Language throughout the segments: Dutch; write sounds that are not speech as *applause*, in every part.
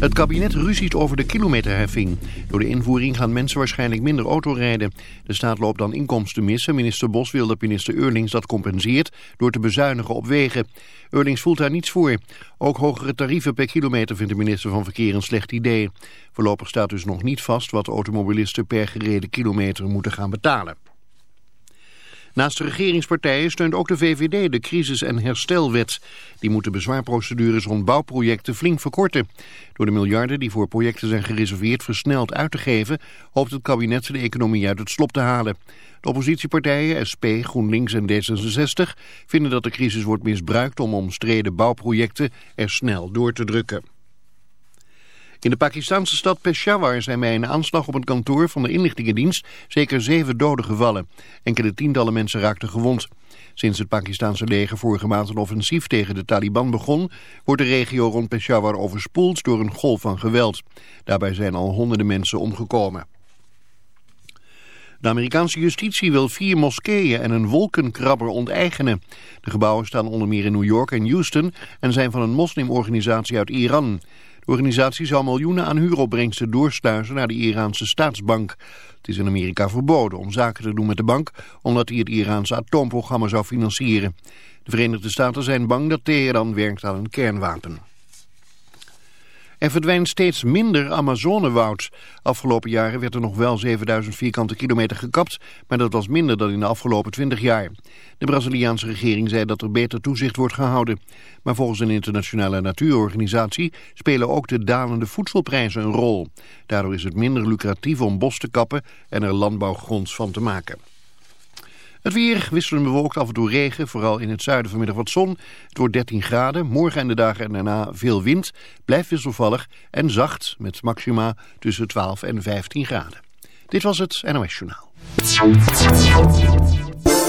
Het kabinet ruziet over de kilometerheffing. Door de invoering gaan mensen waarschijnlijk minder auto rijden. De staat loopt dan inkomsten mis en minister Bos wil dat minister Eurlings dat compenseert door te bezuinigen op wegen. Eurlings voelt daar niets voor. Ook hogere tarieven per kilometer vindt de minister van Verkeer een slecht idee. Voorlopig staat dus nog niet vast wat automobilisten per gereden kilometer moeten gaan betalen. Naast de regeringspartijen steunt ook de VVD de crisis- en herstelwet. Die moet de bezwaarprocedures rond bouwprojecten flink verkorten. Door de miljarden die voor projecten zijn gereserveerd versneld uit te geven... hoopt het kabinet de economie uit het slop te halen. De oppositiepartijen, SP, GroenLinks en D66... vinden dat de crisis wordt misbruikt om omstreden bouwprojecten er snel door te drukken. In de Pakistanse stad Peshawar zijn bij een aanslag op een kantoor van de inlichtingendienst zeker zeven doden gevallen. Enkele tientallen mensen raakten gewond. Sinds het Pakistanse leger vorige maand een offensief tegen de Taliban begon, wordt de regio rond Peshawar overspoeld door een golf van geweld. Daarbij zijn al honderden mensen omgekomen. De Amerikaanse justitie wil vier moskeeën en een wolkenkrabber onteigenen. De gebouwen staan onder meer in New York en Houston en zijn van een moslimorganisatie uit Iran. De organisatie zou miljoenen aan huuropbrengsten doorsluizen naar de Iraanse staatsbank. Het is in Amerika verboden om zaken te doen met de bank, omdat hij het Iraanse atoomprogramma zou financieren. De Verenigde Staten zijn bang dat Teheran werkt aan een kernwapen. Er verdwijnt steeds minder Amazonewoud. Afgelopen jaren werd er nog wel 7000 vierkante kilometer gekapt, maar dat was minder dan in de afgelopen 20 jaar. De Braziliaanse regering zei dat er beter toezicht wordt gehouden. Maar volgens een internationale natuurorganisatie spelen ook de dalende voedselprijzen een rol. Daardoor is het minder lucratief om bos te kappen en er landbouwgronds van te maken. Het weer wisselend bewolkt, af en toe regen, vooral in het zuiden vanmiddag wat zon. Het wordt 13 graden, morgen en de dagen daarna veel wind, blijft wisselvallig en zacht met maxima tussen 12 en 15 graden. Dit was het NOS Journaal.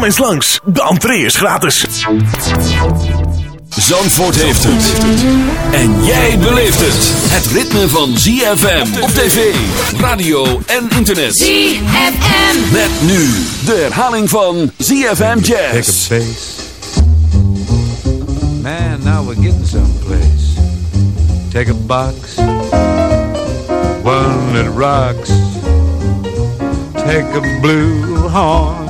Kom eens langs, de entree is gratis. Zandvoort heeft het. En jij beleeft het. Het ritme van ZFM op tv, radio en internet. ZFM. Met nu de herhaling van ZFM Take Jazz. a bass. Man, now we're getting someplace. Take a box. One that rocks. Take a blue horn,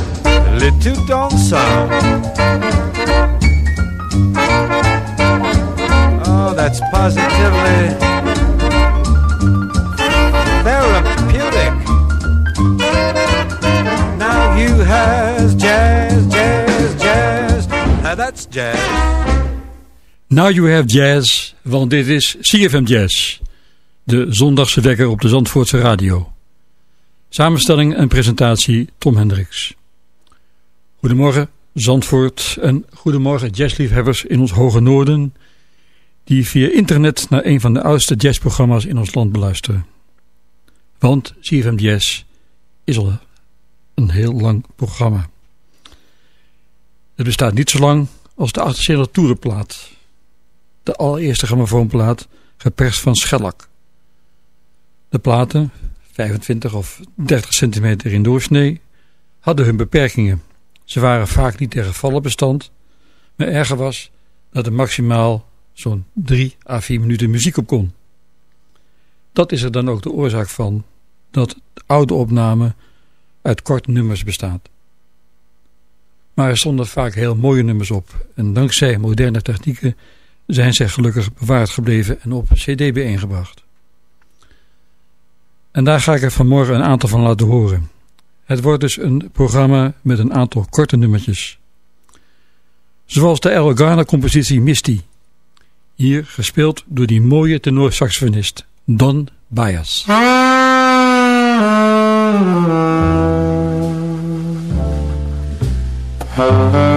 little dancer. Oh, that's positively therapeutic. Now you have jazz, jazz, jazz. Now that's jazz. Now you have jazz, want dit is CFM Jazz. De zondagse wekker op de Zandvoortse radio. Samenstelling en presentatie Tom Hendricks. Goedemorgen Zandvoort en goedemorgen jazzliefhebbers in ons hoge noorden... die via internet naar een van de oudste jazzprogramma's in ons land beluisteren. Want CFM Jazz is al een heel lang programma. Het bestaat niet zo lang als de 78 toerenplaat. De allereerste grammofoonplaat, geperst van schellak. De platen, 25 of 30 centimeter in doorsnee, hadden hun beperkingen. Ze waren vaak niet tegen vallen bestand, maar erger was dat er maximaal zo'n 3 à 4 minuten muziek op kon. Dat is er dan ook de oorzaak van dat de oude opname uit korte nummers bestaat. Maar er stonden vaak heel mooie nummers op en dankzij moderne technieken zijn zij gelukkig bewaard gebleven en op cd bijeengebracht. En daar ga ik er vanmorgen een aantal van laten horen. Het wordt dus een programma met een aantal korte nummertjes. Zoals de Elgana-compositie Misty. Hier gespeeld door die mooie tenorsaxofonist Don Bias. *laughs*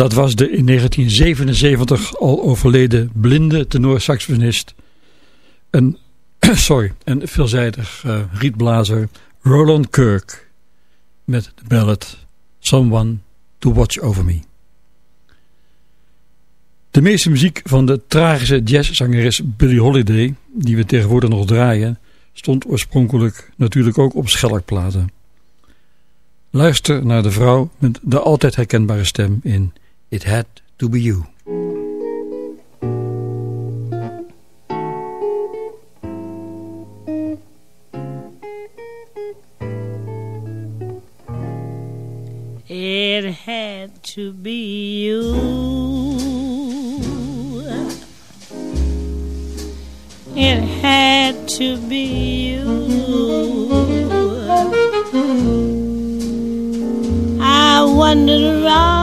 dat was de in 1977 al overleden blinde tenorsaxofonist en, *clears throat* sorry, en veelzijdig uh, rietblazer Roland Kirk met de ballad Someone to Watch Over Me. De meeste muziek van de tragische jazzzangeres Billie Holiday, die we tegenwoordig nog draaien, stond oorspronkelijk natuurlijk ook op schelkplaten. Luister naar de vrouw met de altijd herkenbare stem in It Had To Be You. It had to be you. It had to be you. I wandered around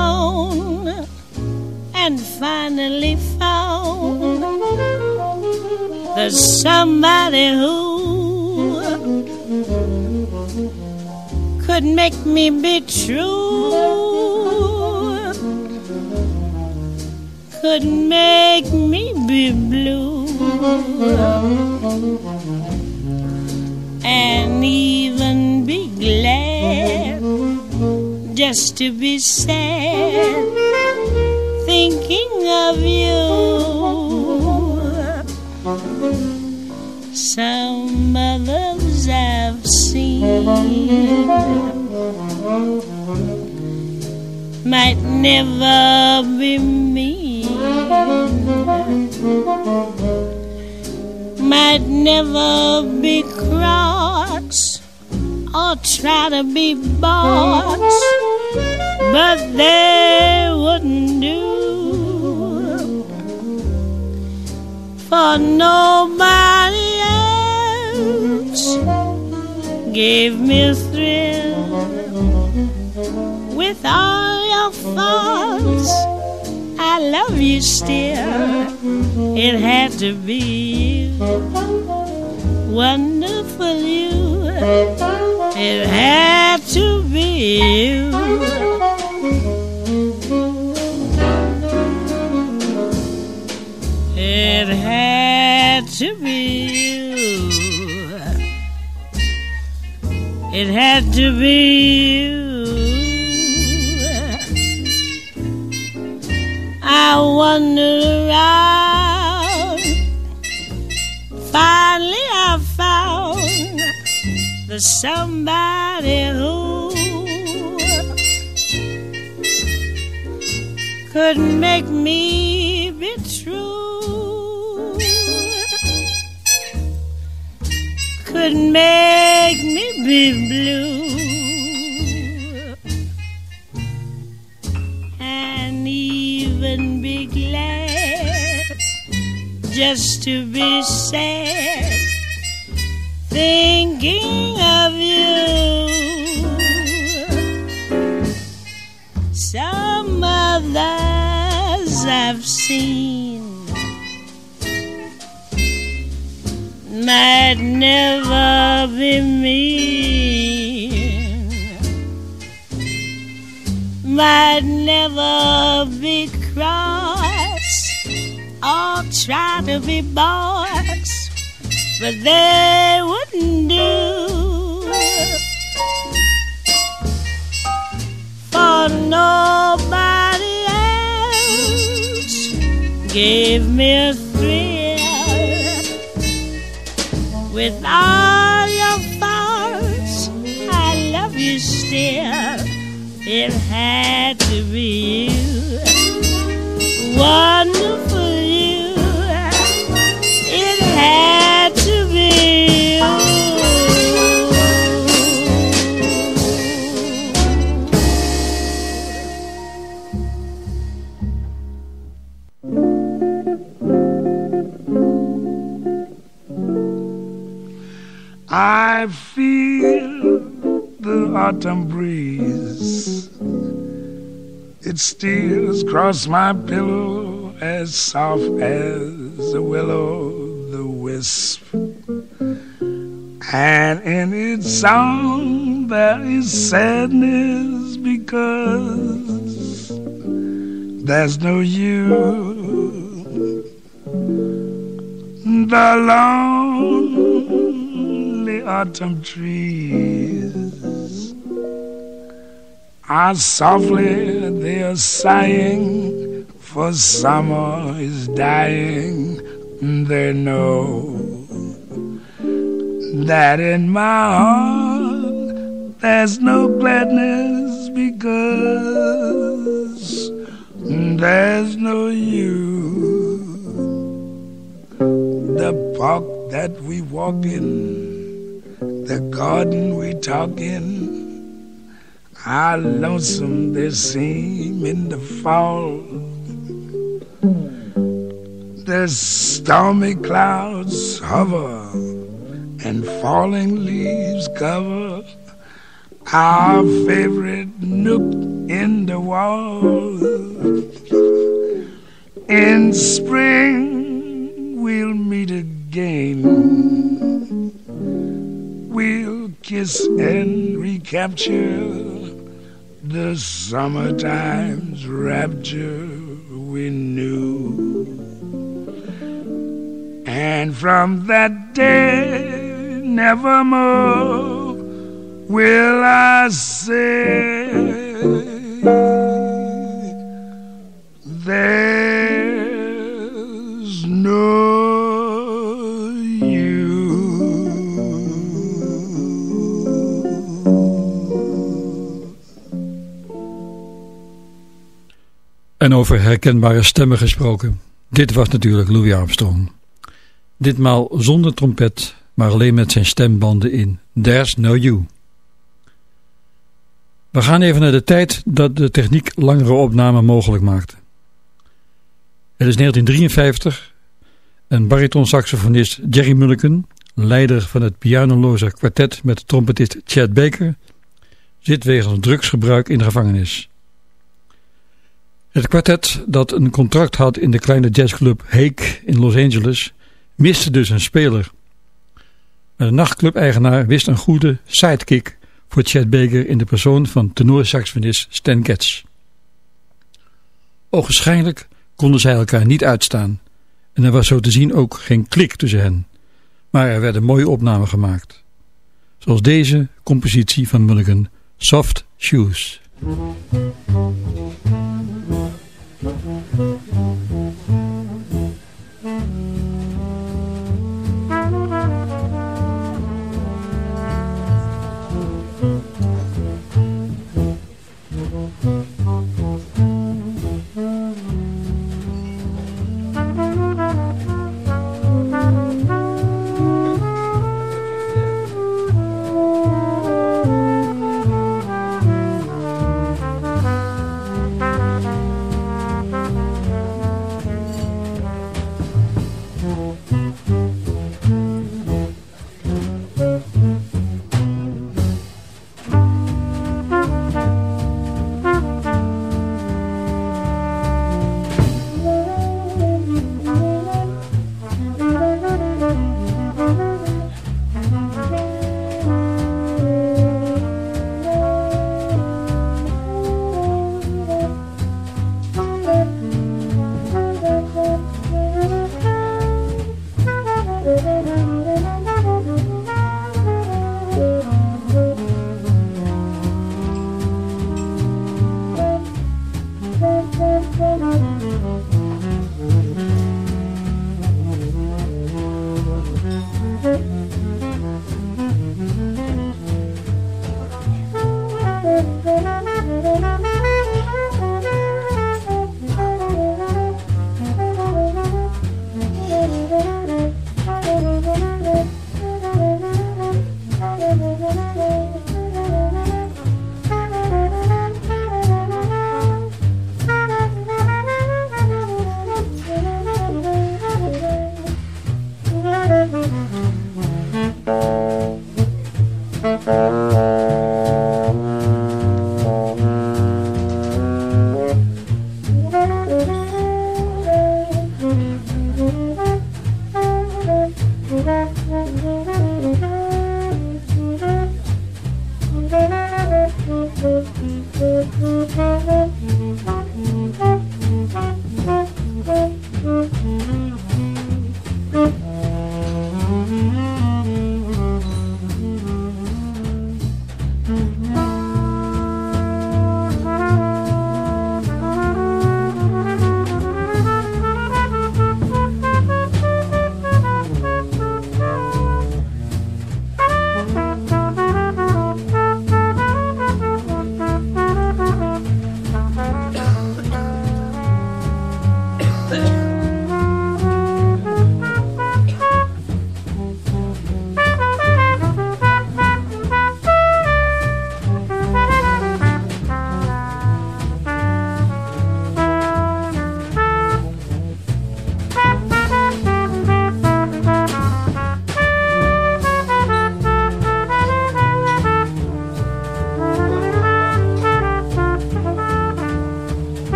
and finally found there's somebody who could make me be true, could make me be blue, and even be glad just to be sad, thinking of you. Some others I've seen. Might never be me, might never be cross or try to be boss, but they for nobody else gave me a thrill with all your faults. I love you still. It had to be wonderful you. It had to be you. To be you. It had to be you. I wandered around. Finally, I found the somebody who could make me could make me be blue, and even be glad just to be sad, thinking of you. Some others I've seen might never be mean, might never be cross or try to be boss, but they wouldn't do. For nobody else gave me a thrill with all your faults. I love you still. It had to be you, wonderful you. It had I feel the autumn breeze. It steals across my pillow as soft as a willow the wisp. And in its song there is sadness because there's no you. The lonely autumn trees are softly they are sighing, for summer is dying. They know that in my heart there's no gladness because there's no you. The park that we walk in, the garden we talk in, how lonesome they seem in the fall. The stormy clouds hover and falling leaves cover our favorite nook in the wall. In spring, we'll meet again. We'll kiss and recapture the summertime's rapture we knew. And from that day, nevermore will I say, There's no En over herkenbare stemmen gesproken. Dit was natuurlijk Louis Armstrong. Ditmaal zonder trompet, maar alleen met zijn stembanden in There's No You. We gaan even naar de tijd dat de techniek langere opnamen mogelijk maakte. Het is 1953 en baritonsaxofonist Jerry Mulliken, leider van het pianoloze kwartet met trompetist Chad Baker, zit wegens drugsgebruik in de gevangenis. Het kwartet dat een contract had in de kleine jazzclub Hake in Los Angeles miste dus een speler. Maar de nachtclub-eigenaar wist een goede sidekick voor Chad Baker in de persoon van tenorsaxofonist Stan Getz. Ogenschijnlijk konden zij elkaar niet uitstaan en er was zo te zien ook geen klik tussen hen, maar er werden mooie opnamen gemaakt. Zoals deze compositie van Mulligan, Soft Shoes. Mm-hmm.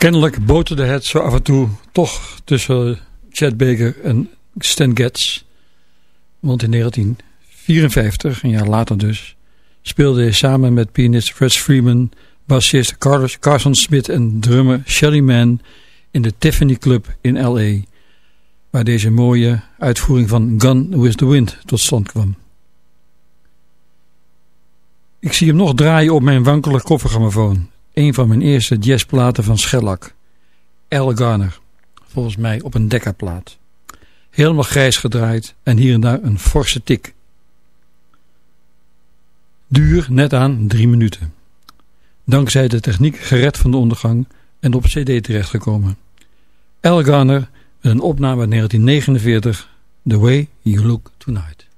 Kennelijk boterde het zo af en toe toch tussen Chad Baker en Stan Getz. Want in 1954, een jaar later dus, speelde hij samen met pianist Fred Freeman, bassist Carson Smith en drummer Shelly Mann in de Tiffany Club in L.A., waar deze mooie uitvoering van Gun with the Wind tot stand kwam. Ik zie hem nog draaien op mijn wankele koffergrammofoon, een van mijn eerste jazzplaten van Schellack, Al Garner, volgens mij op een dekkerplaat. Helemaal grijs gedraaid en hier en daar een forse tik. Duur net aan drie minuten. Dankzij de techniek gered van de ondergang en op cd terechtgekomen. Al Garner met een opname uit 1949, The Way You Look Tonight.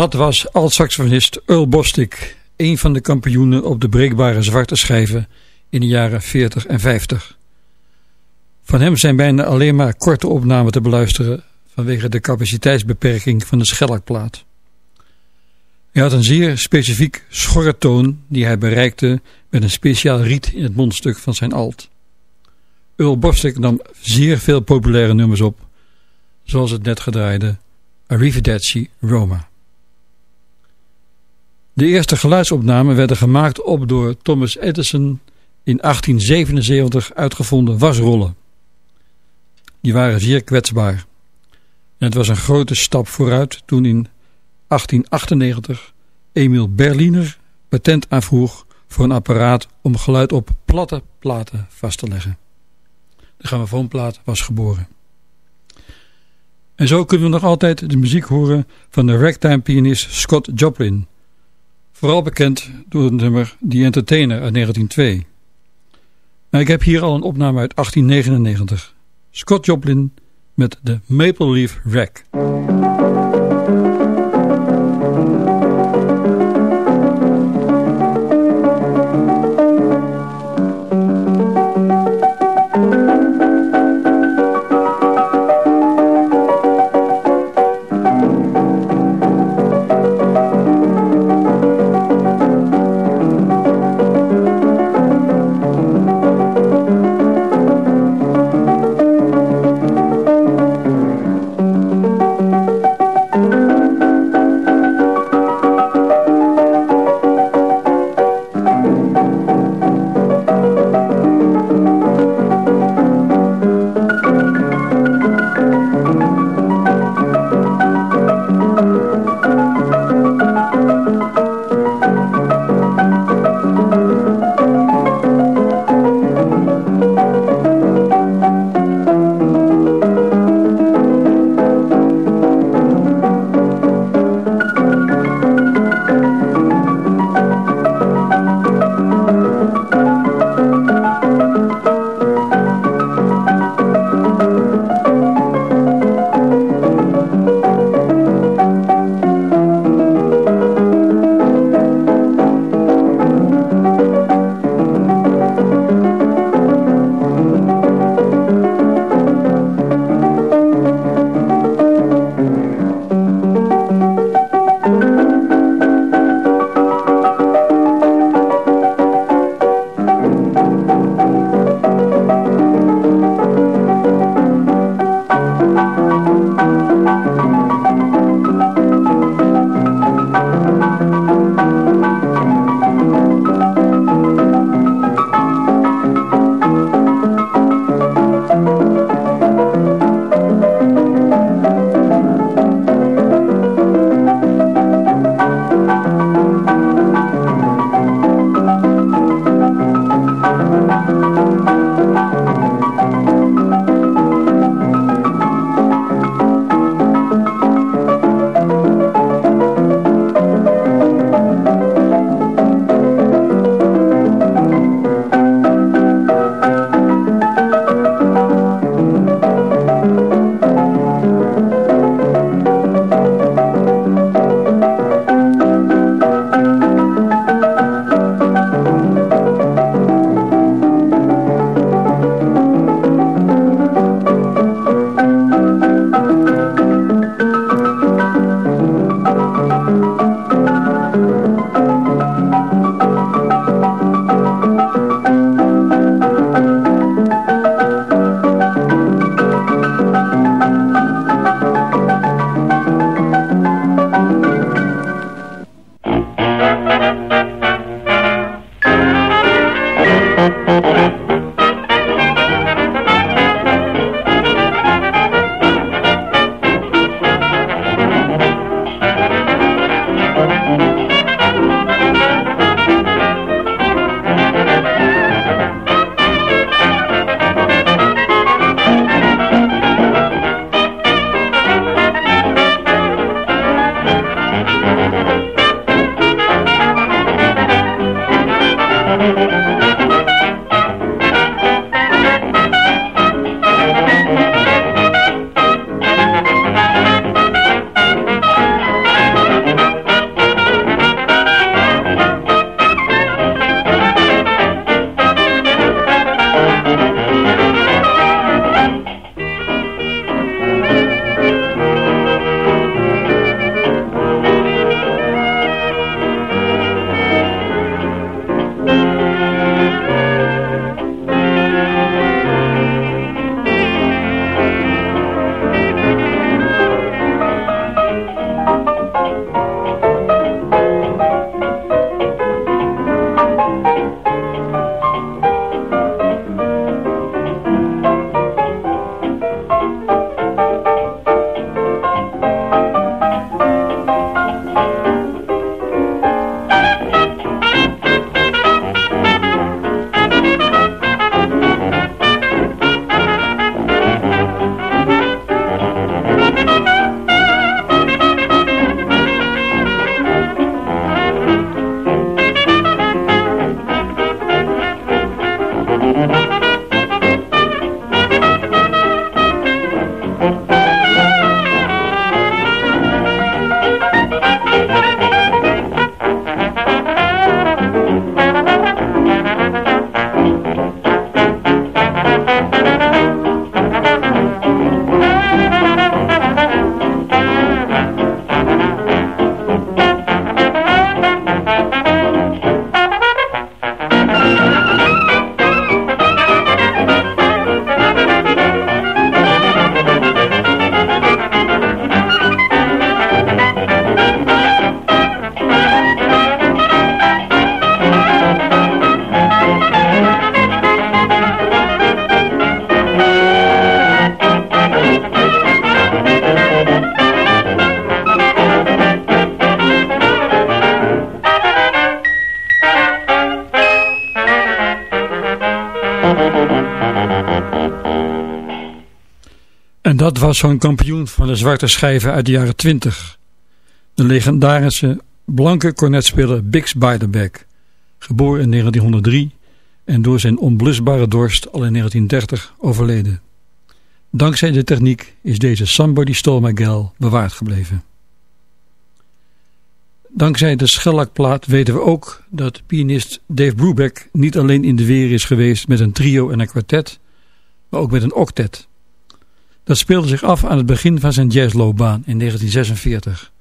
Dat was alt-saxofonist Earl Bostic, een van de kampioenen op de breekbare zwarte schijven in de jaren 40 en 50. Van hem zijn bijna alleen maar korte opnamen te beluisteren vanwege de capaciteitsbeperking van de schellakplaat. Hij had een zeer specifiek schorre toon die hij bereikte met een speciaal riet in het mondstuk van zijn alt. Earl Bostic nam zeer veel populaire nummers op, zoals het net gedraaide Arrivederci Roma. De eerste geluidsopnamen werden gemaakt op door Thomas Edison in 1877 uitgevonden wasrollen. Die waren zeer kwetsbaar. En het was een grote stap vooruit toen in 1898 Emil Berliner patent aanvroeg voor een apparaat om geluid op platte platen vast te leggen. De grammofoonplaat was geboren. En zo kunnen we nog altijd de muziek horen van de ragtime pianist Scott Joplin. Vooral bekend door het nummer The Entertainer uit 1902. Maar ik heb hier al een opname uit 1899. Scott Joplin met de Maple Leaf Rack. Zo'n kampioen van de zwarte schijven uit de jaren 20. De legendarische blanke cornetspeler Bix Beiderbecke, geboren in 1903 en door zijn onblusbare dorst al in 1930 overleden. Dankzij de techniek is deze Somebody Stole My Gal bewaard gebleven. Dankzij de schellakplaat weten we ook dat pianist Dave Brubeck niet alleen in de weer is geweest met een trio en een kwartet, maar ook met een octet. Dat speelde zich af aan het begin van zijn jazzloopbaan in 1946.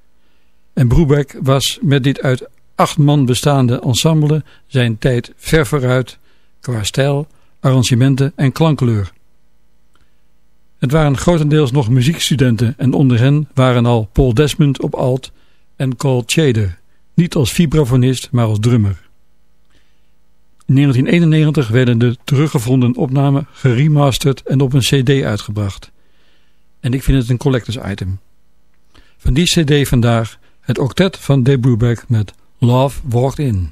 En Brubeck was met dit uit acht man bestaande ensemble zijn tijd ver vooruit qua stijl, arrangementen en klankkleur. Het waren grotendeels nog muziekstudenten en onder hen waren al Paul Desmond op alt en Cole Chader, niet als vibrafonist maar als drummer. In 1991 werden de teruggevonden opnamen geremasterd en op een cd uitgebracht. En ik vind het een collectors item. Van die cd vandaag het octet van Dave Brubeck met Love Walked In.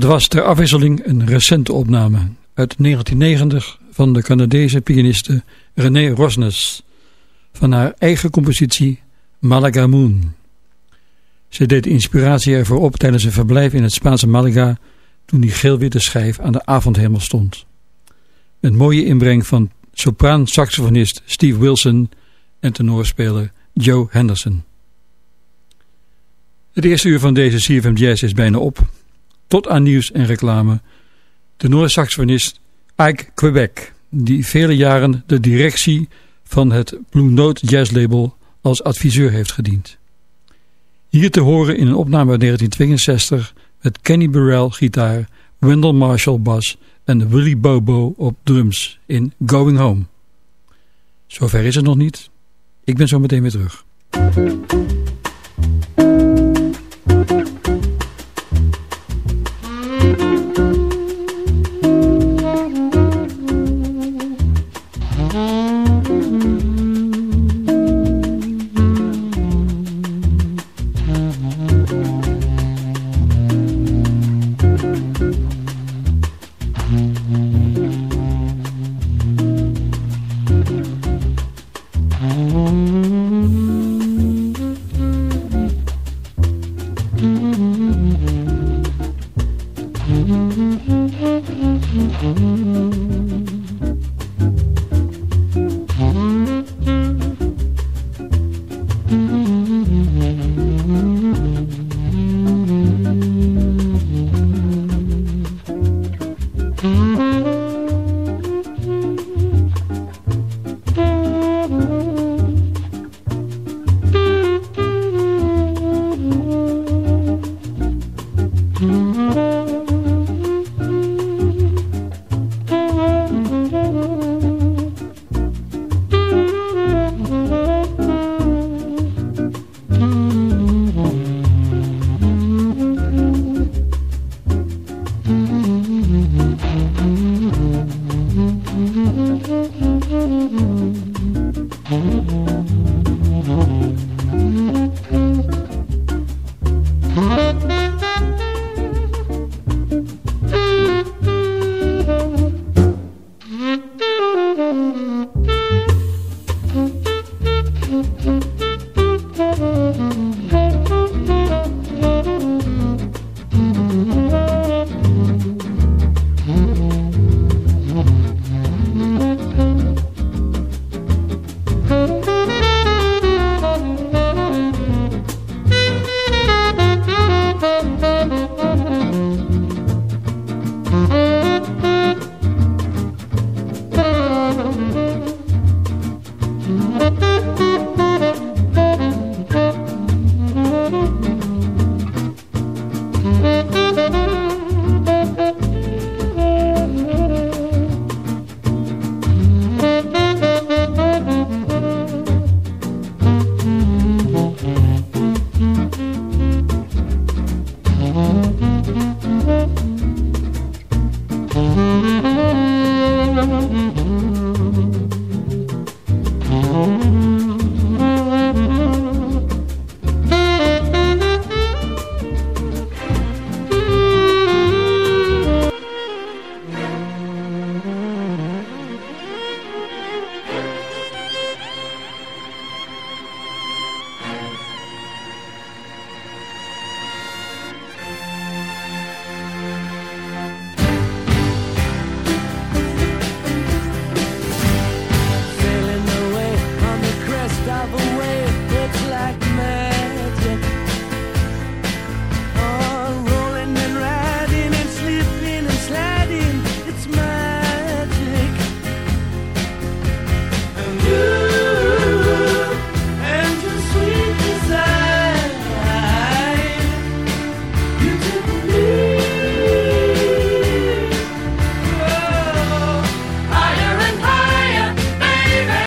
Dat was ter afwisseling een recente opname uit 1990 van de Canadese pianiste René Rosnes van haar eigen compositie Malaga Moon. Ze deed inspiratie ervoor op tijdens een verblijf in het Spaanse Malaga toen die geel-witte schijf aan de avondhemel stond. Een mooie inbreng van sopraan-saxofonist Steve Wilson en tenorspeler Joe Henderson. Het eerste uur van deze CFM Jazz is bijna op tot aan nieuws en reclame. De Noord-Saxofonist Ike Quebec, die vele jaren de directie van het Blue Note Jazz Label als adviseur heeft gediend. Hier te horen in een opname uit 1962 met Kenny Burrell gitaar, Wendell Marshall bas en Willie Bobo op drums in Going Home. Zover is het nog niet. Ik ben zo meteen weer terug.